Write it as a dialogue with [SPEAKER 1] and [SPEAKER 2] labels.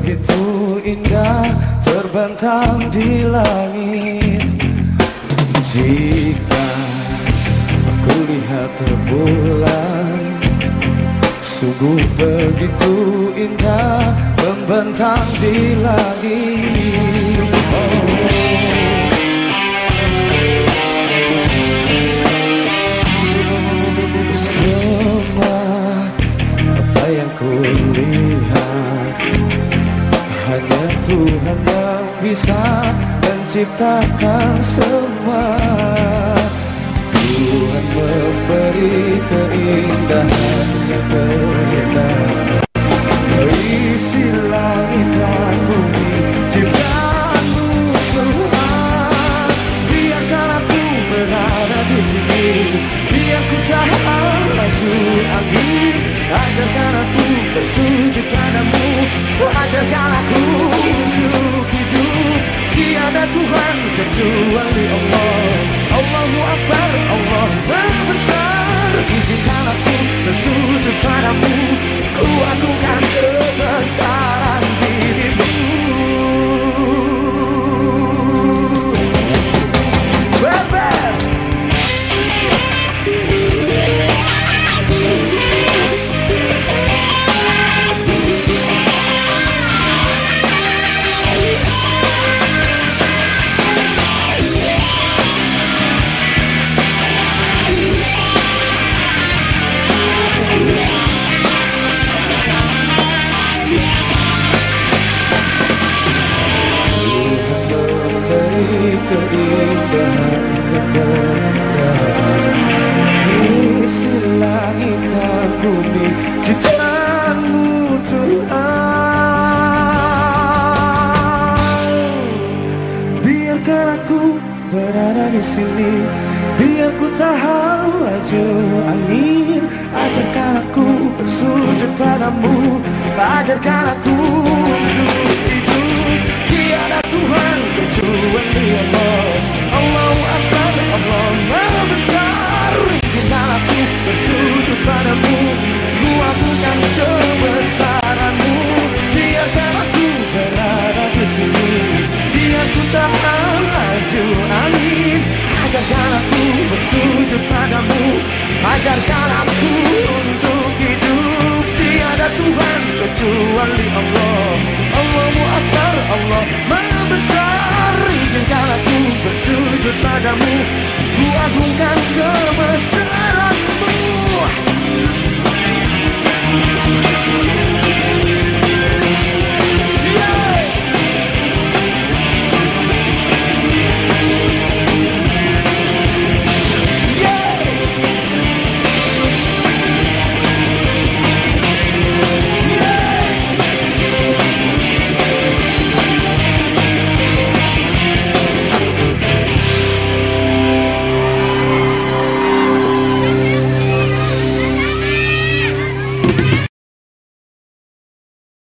[SPEAKER 1] begitu indah terbentang di langit. Jika aku lihat terbulan Sungguh begitu indah membentang di langit. Menciptakan semua. Tuhan memberi keindahan yang terindah Berisi langit dan bumi Ciptaanmu Tuhan. Biarkan aku berada di sini. Biar ku tahan laju angin. Ajarkan aku bersujud padamu. Ajarkan aku Tuhan kecuali Allah Allahu di sini. Biar ku tahan laju angin. Ajarkan aku bersujud padamu. Ajarkan aku untuk hidup. Tiada Tuhan kecuali Allah. Allahu Akbar, Allah Maha Besar. Izinkan aku bersujud padamu Ku bukan kebesaranmu. Biarkan aku berada di sini. Biar ku angin Ajarkan aku bersujud padamu. Ajarkan aku untuk hidup. Tiada Tuhan kecuali Allah. Allahu Akbar, Allah Maha Besar. Izinkan aku bersujud padamu. Ku